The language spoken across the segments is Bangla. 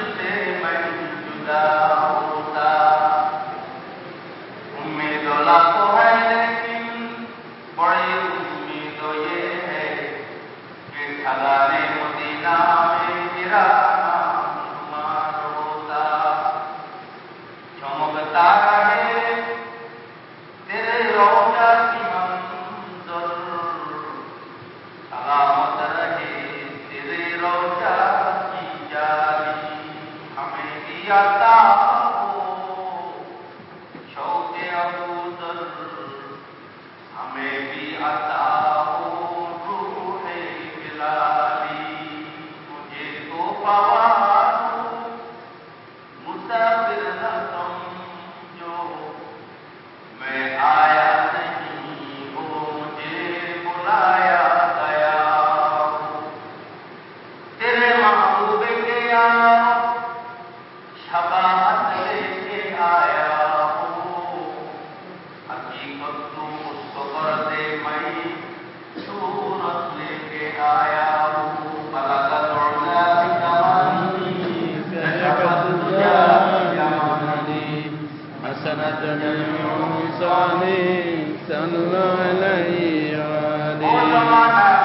Você pega vai estudar حسنة من صالح صلى عليه وآله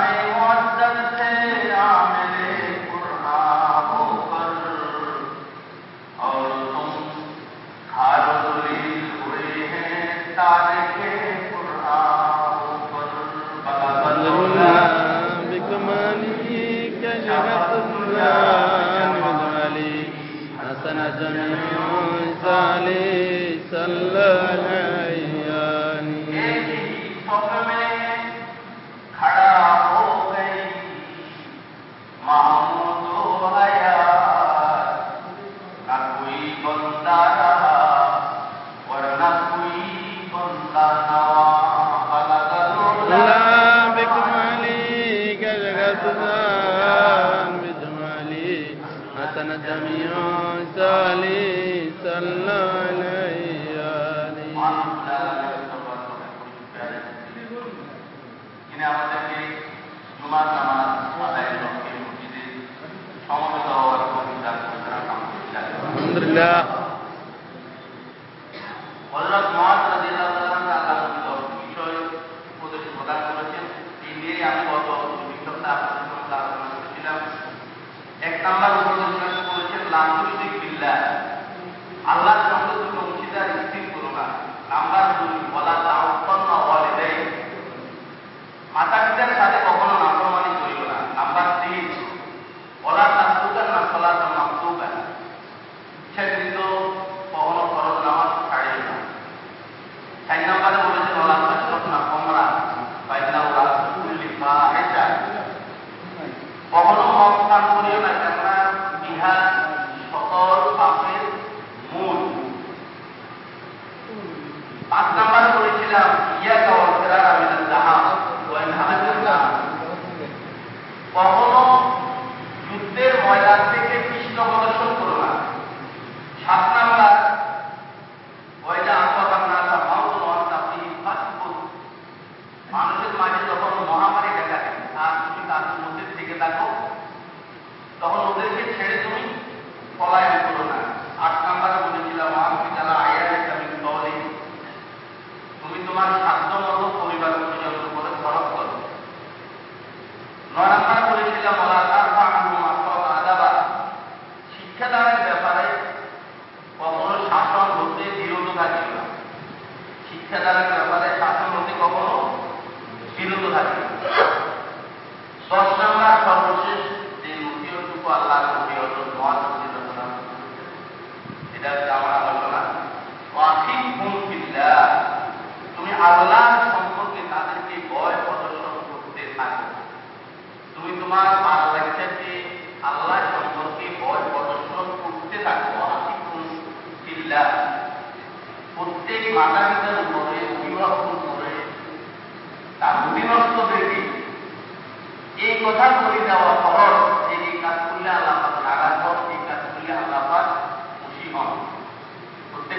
کا مراد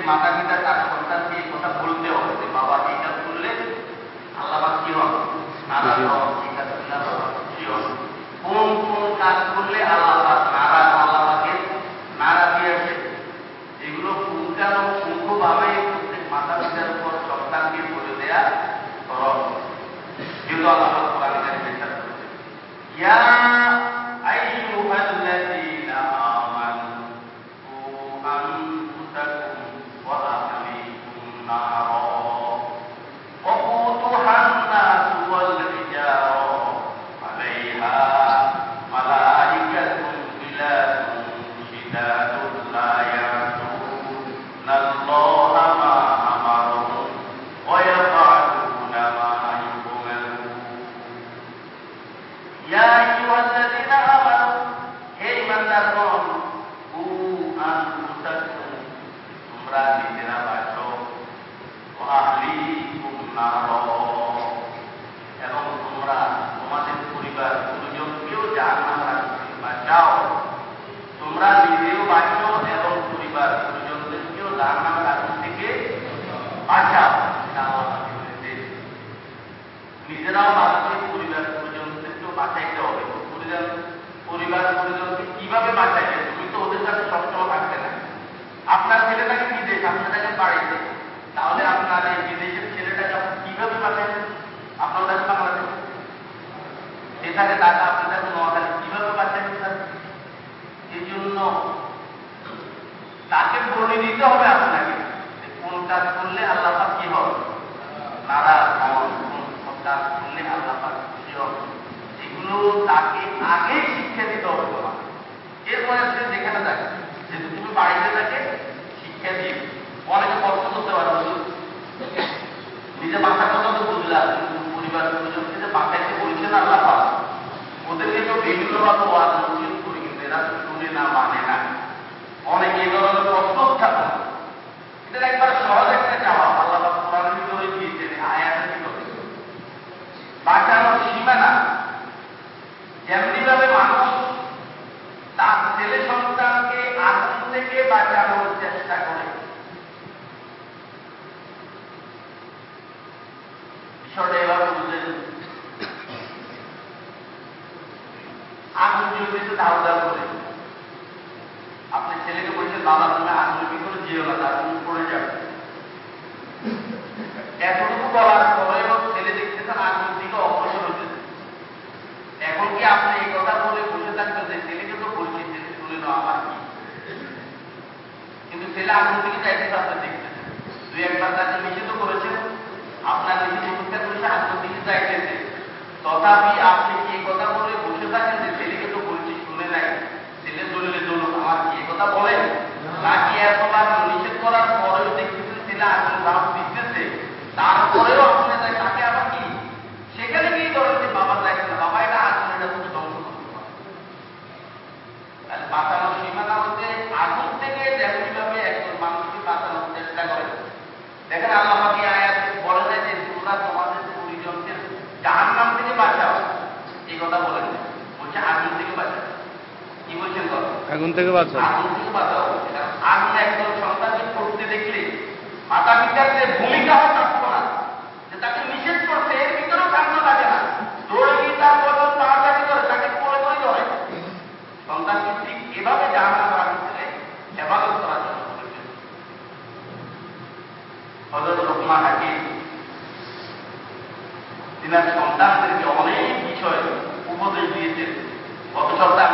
माता দিতে হবে আগুন থেকে দুই একবার তাকে করেছেন আপনার নিজের অভিজ্ঞতা করেছে আগুন থেকে চাইতেছে। তথাপি আপনি কি কথা বলে বসে থাকেন যে ছেলেকে তো বলছি শুনে নাই? ছেলে চললে চলুক আমার কি কথা বলেন? নাকি এতবার নিষেধ করার আগুন থেকে বাঁচা সন্তানদেরকে অনেক বিষয় উপদেশ দিয়েছেন। গত সপ্তাহে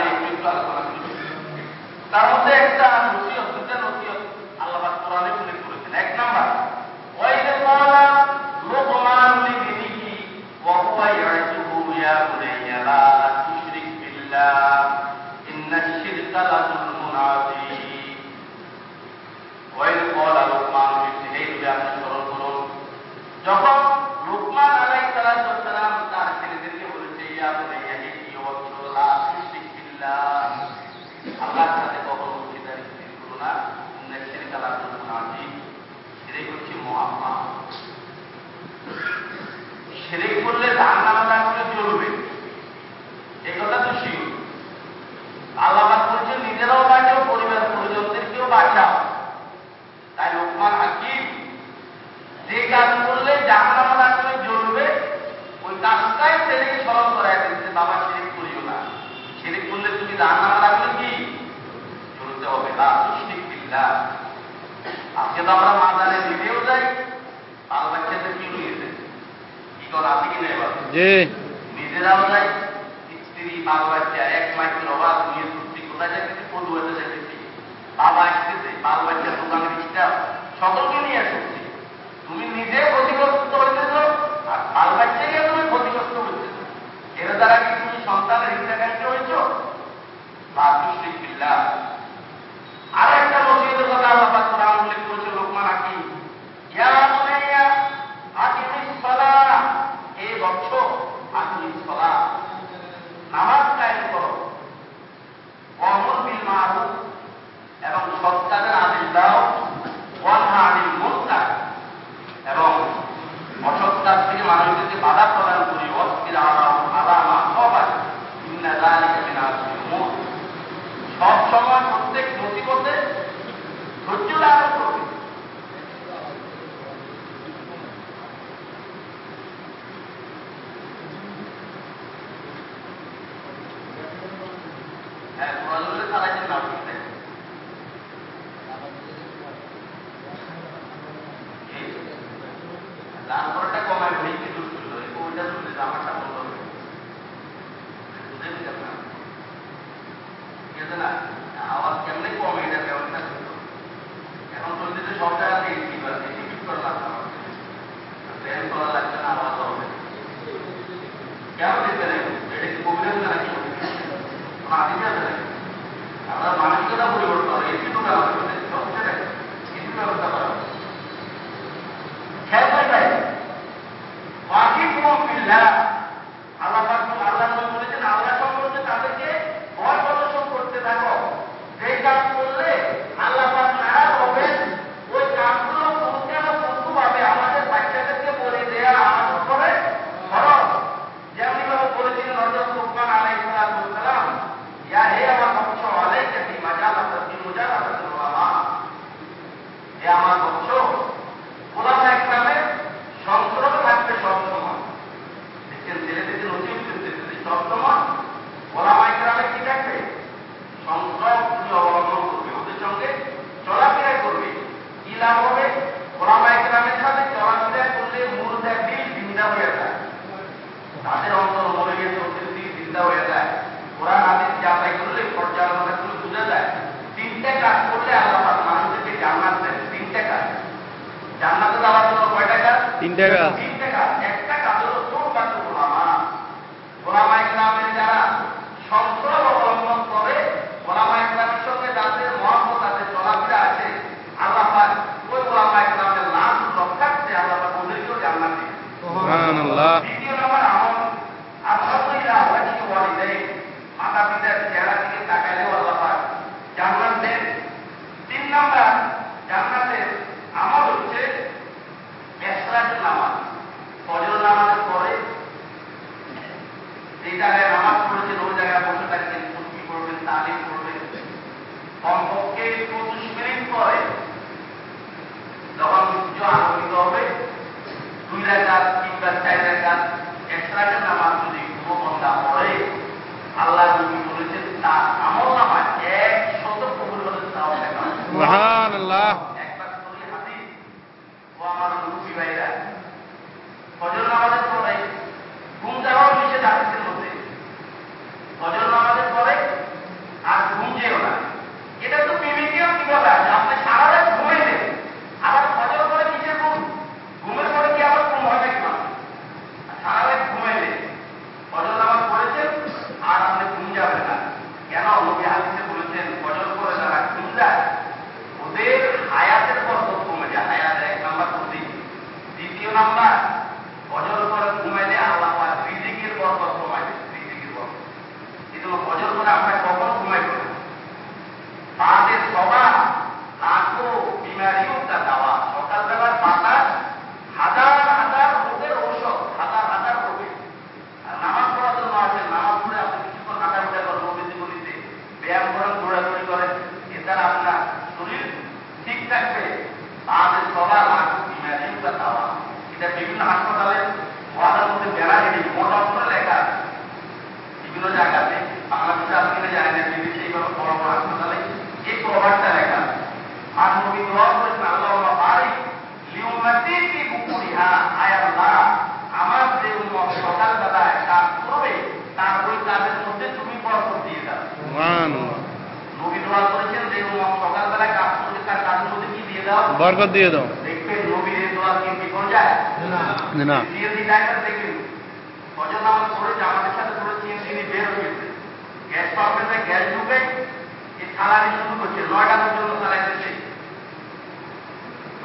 সালামি শুরু করছে, নয়টা পর্যন্ত চালাইতেছে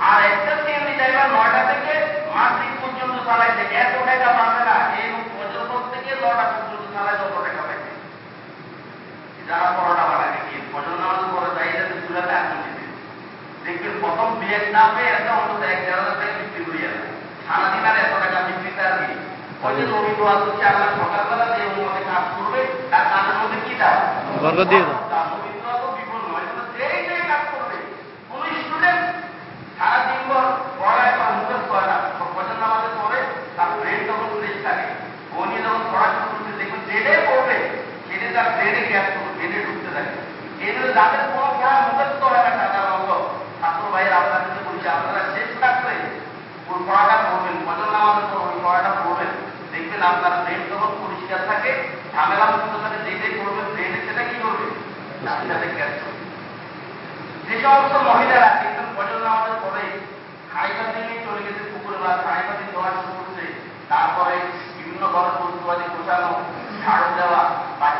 আর একটা সিএমডি ড্রাইভার নয়টা থেকে মাসিক পর্যন্ত চালাইছে এত টাকা পাবে না, এই পর্যটক থেকে নয়টা পর্যন্ত চালাইছে অত টাকা পাইছে যারা পরোটা বানাবে, কি ফজর নামাজ পরে চুলাতে আগুন দিবে। দেখবেন প্রথম দু এক একটা অন্তত এক দেড় হাজার টাকা বিক্রি করিয়া সারাদিন আর এত টাকা বিক্রি তার নেই ওদের অভিজ্ঞতা হচ্ছে আল্লাহ সকালবেলা যে কাজ করবে, তার মধ্যে কি দাও? দিয়ে দাও। করুন ঢুকতে থাকে। যাদের মুখস্থ হয় না সাধারণত ছাত্র ভাইয়ের আপনার আপনারা ওই পড়াটা পড়বেন মজল পড়াটা পড়বেন। দেখবেন আপনার পরিষ্কার থাকে ঝামেলা মুক্ত থাকে যেটাই সেটা কি করবে? করবে। যে সমস্ত মহিলারা মজল নামাজের পরে চলে গেছে পুকুরে বা করছে তারপরে বিভিন্ন ঘর বন্ধু বাজি গোছানো ঝাড়ু দেওয়া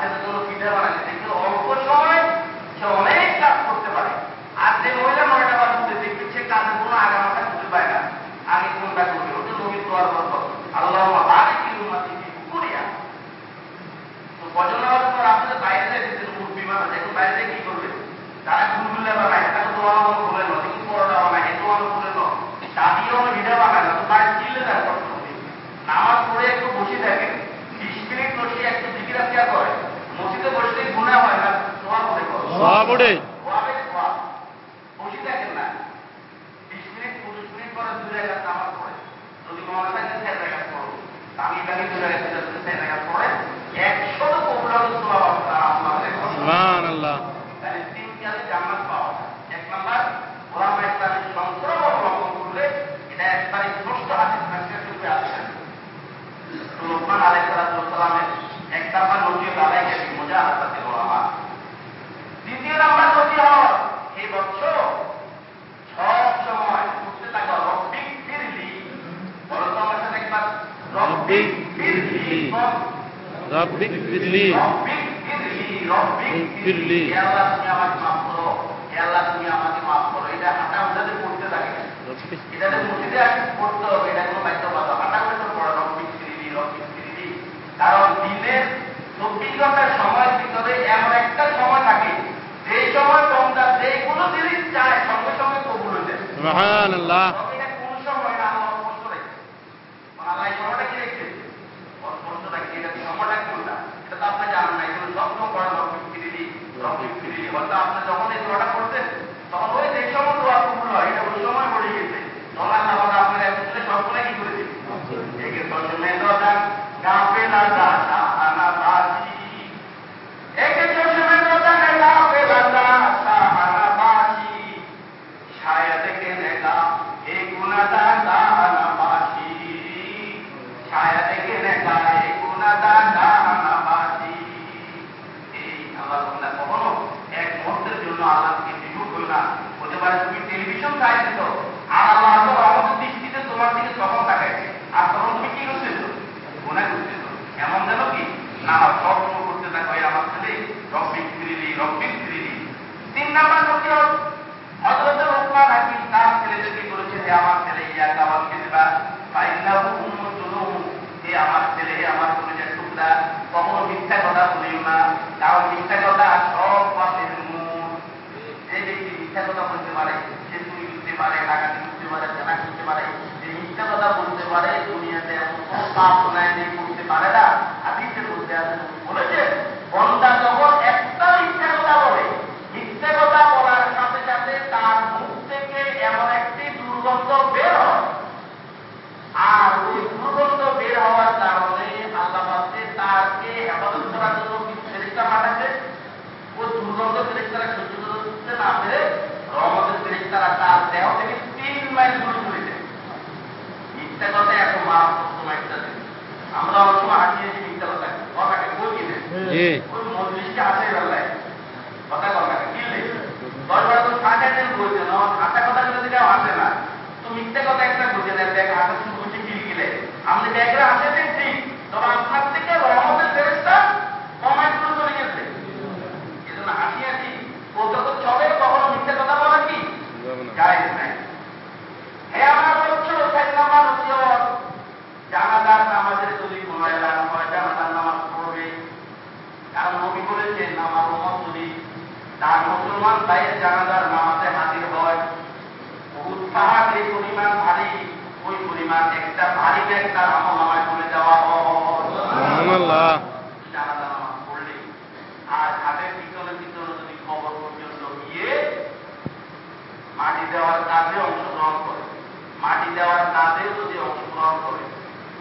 মানুষকে কোনো পিঠা বানাইতে দেখলে অল্প সময় সে অনেক crowded. ফিরলি ফিরলি আল্লাহ তুমি কারণ দিনের চব্বিশ ঘণ্টার সময়ের ভিতরে এমন একটা সময় থাকে যে সময় তোমরা যে কোনো জিনিস চায় সঙ্গে সঙ্গে কবুল হয়ে যায় not কথা সব পাপের মূল যে ব্যক্তি মিথ্যা কথা বলতে পারে, সে চুরি করতে পারে ডাকাতি করতে পারে জানা করতে পারে যে মিথ্যা কথা বলতে পারে মুসলমান ভাইয়ের জানাজার নামাজে হাজির হয়। উৎসাহ যে পরিমাণ ভারী ওই পরিমাণ একটা ভারী ব্যাগ তার আমল নামায় করে দেওয়া হয়। জানাজা নামাজ পড়লে। আর হাতের পিছনে পিছনে যদি খবর পর্যন্ত গিয়ে মাটি দেওয়ার কাজে অংশগ্রহণ করে মাটি দেওয়ার কাজেও যদি অংশগ্রহণ করে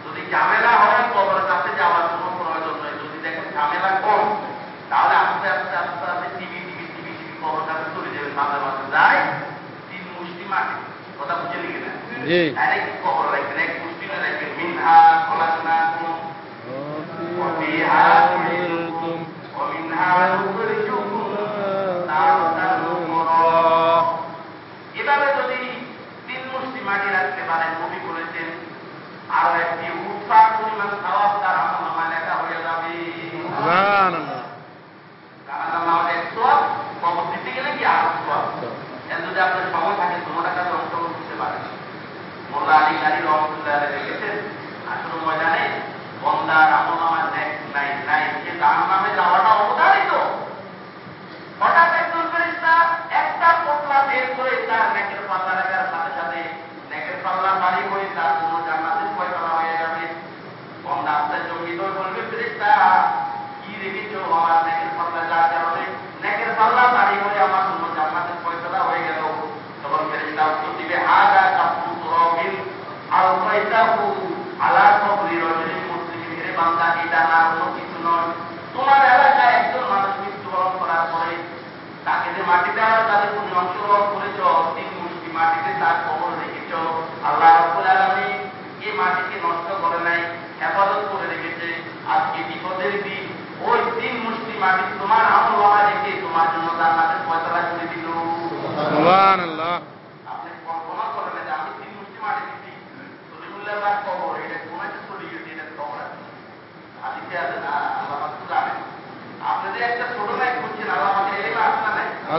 যদি ঝামেলা হয় কবর কাছে যাওয়ার Oh, yeah.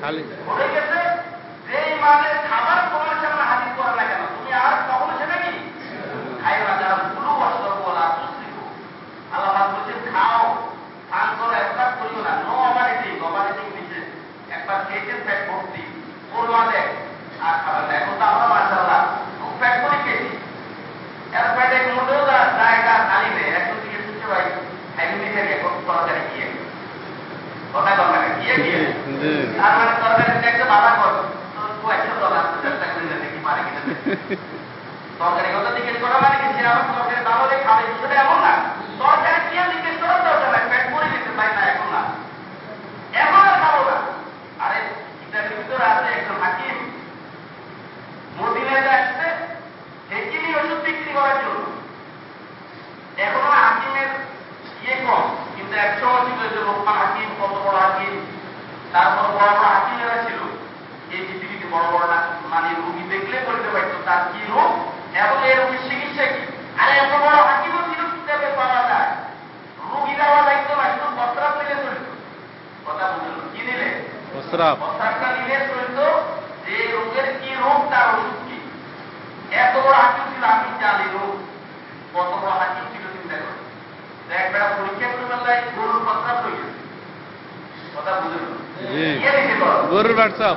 খালি। খাবার pagado করোনা মানে রুগী দেখলে বলতে পারতো তার কি রোগ এবং এই রোগীর চিকিৎসা কি? আরে এত বড় হাকিমও কিন্তু পাওয়া যায়। রুগী দেওয়া দায়িত্ব না শুধু বস্ত্রাপ নিলে চলত। কথা বুঝল? কি নিলে? বস্ত্রাপটা নিলে চলত যে রোগের কি রোগ তার ওষুধ কি? এত বড় হাকিম ছিল আমি জানি রোগ। কত বড় হাকিম ছিল চিন্তা করে। একবার পরীক্ষা করে বেলায় গরুর বস্ত্রাপ হয়ে গেছে। কথা বুঝল? গরুর বাটসাপ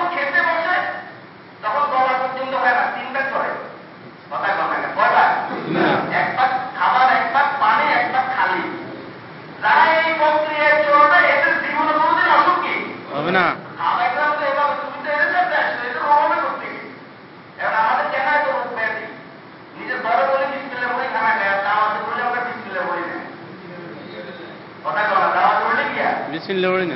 بسم الله ورنا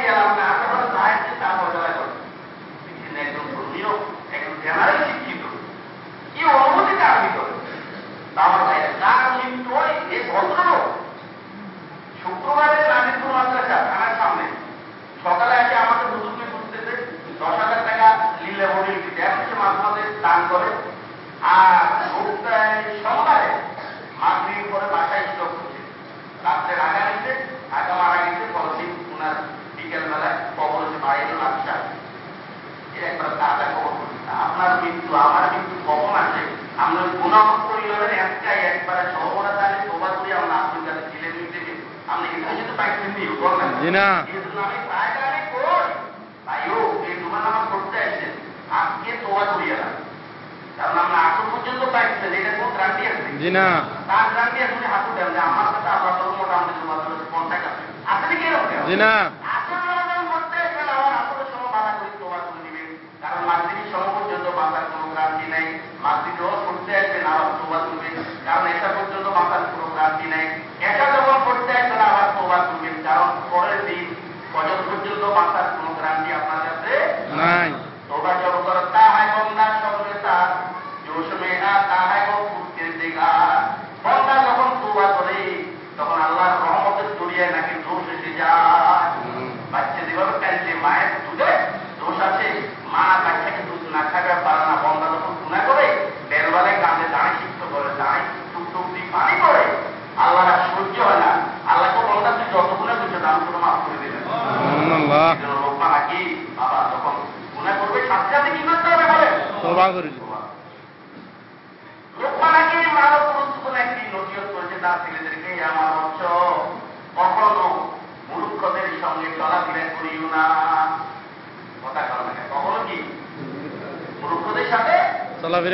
জিনা।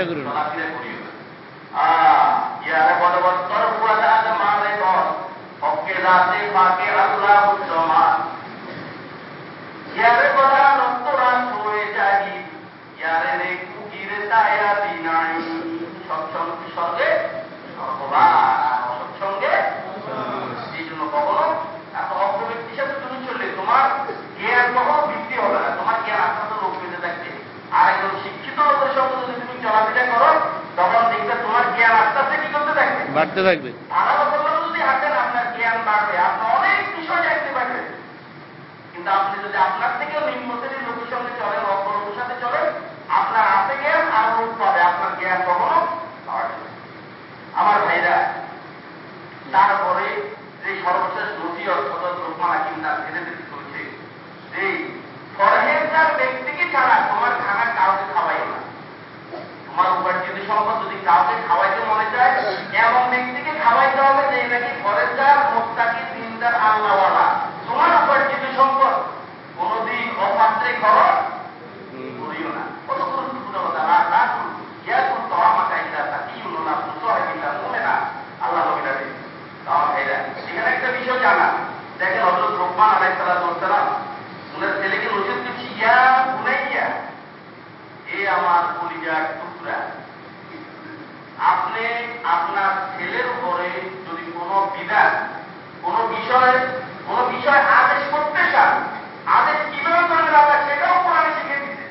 ぐるぐる থাকবে। আমার কলিজার টুকরা আপনি আপনার ছেলের উপরে যদি কোনো বিধান, কোনো বিষয়ে, কোনো বিষয় আদেশ করতে চান, আদেশ কীভাবে করেন আপনার সেটাও কোরআনে শিখে দিতে।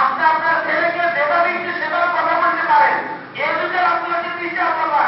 আপনি আপনার ছেলেকে যেটা দিচ্ছে সেভাবে কথা বলতে পারেন। এর জন্য আপনাকে দিচ্ছে আপনার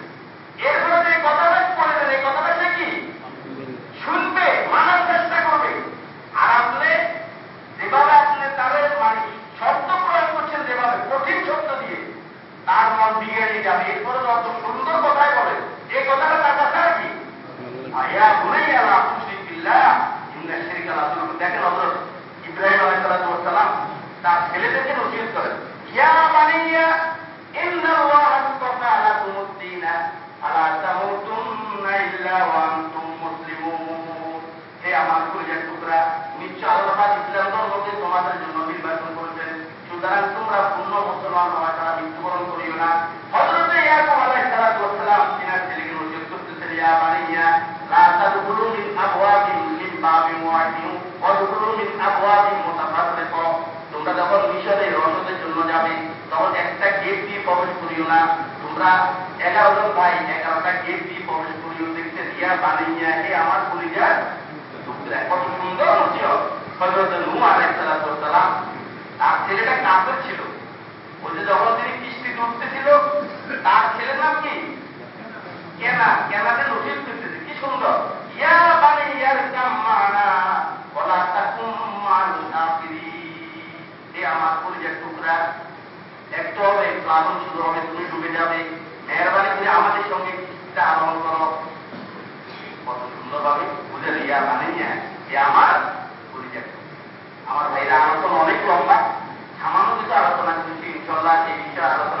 এরপরে যে কথাটা বলেছেন এই কথাটা সে কি? শুনবে, মানার চেষ্টা করবে। আর আপনি যেভাবে আপনি তাদের মানে শব্দ প্রয়োগ করছেন, যেভাবে কঠিন শব্দ দিয়ে তার মন বিগড়িয়ে যাবে, এরপরে যত সুন্দর কথাই বলে। এই কথাটা তার কাছে আর কি? আয়া বলেই আল্লাহ মুসলিমিল্লা ইন্না শিরিক আল্লাহ। দেখেন হজরত ইব্রাহিম আলাইহিস সালাম তার ছেলেদেরকে নসিহত করেন। ইয়া বানিয়া তোমরা ভাই এগারোটা গেপি প্রবেশ করিও দেখতে দিয়া বানিয়ে আমার কলিজা কত সুন্দর তার ছেলেটা কাপড় ছিল। ওই যখন তিনি কিস্তিতে ছিল তার ছেলের নাম কি? কেনা, কেনাতে নতুন কি সুন্দর। যে আমার কলিজার আমার ভাইরা আলোচনা অনেক লম্বা, সামান্য কিছু আলোচনা করেছি, ইনশাল্লাহ সেই বিষয়ে আলোচনা